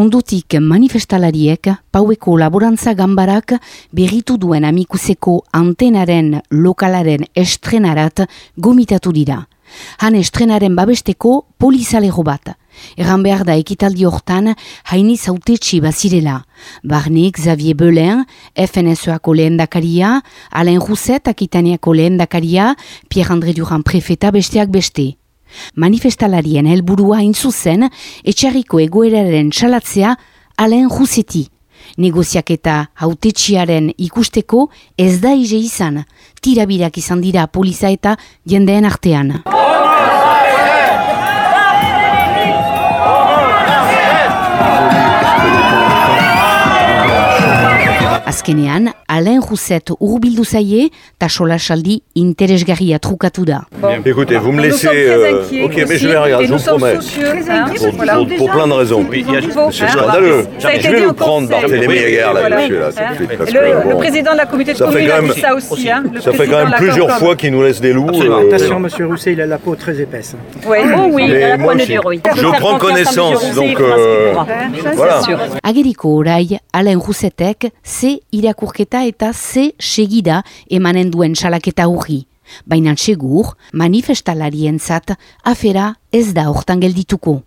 ondotik manifestalariek paueko laborantza gambarak berritu duen amikuseko antenaren lokalaren estrenarat gomitatu dira. Han estrenaren babesteko polizalego bat. Egan behar da ekitaldi hortan haini zautetxi bazirela. Barnik Xavier Belen, FNSOako lehen dakaria, Alain Rousset akitaniako lehen dakaria, Pierre-André Durand prefeta besteak beste. Manifestalarien helburua zuzen etxarriko egoeraren salatzea Alain Rousseti. Negoziak eta hautetxiaren ikusteko ez da ize izan, tirabirak izan dira poliza eta jendeen artean. Azkenean, Alain Rousset urbildu zaie, ta solasaldi interesgarria trukatu da. Écoutez, vous me laissez... Euh, ok, mais je vais regarder, je vous promets. Pour, pour, pour plein de raisons. Oui, il y a- C'est scandaleux. ça a été Je vais au prendre. Barthélémy Oui, Aguerre, là, monsieur, là. Hein, c'est- le, président de la communauté de Ça fait communes quand a même- dit ça aussi. Hein, le Ça fait quand de même plusieurs fois qu'il nous laisse des loups. Euh, Attention, monsieur Rousset, il a la peau très épaisse. Oui. Oh oui, Mais il a la aussi. dure, oui. Je prends connaissance, donc, euh, voilà. c'est. Ageriko orai, Alain Roussetek, ze irakurketa eta ze segida emanen duen salaketa hurri. Baina segur, manifestalarientzat afera ez da hortan geldituko.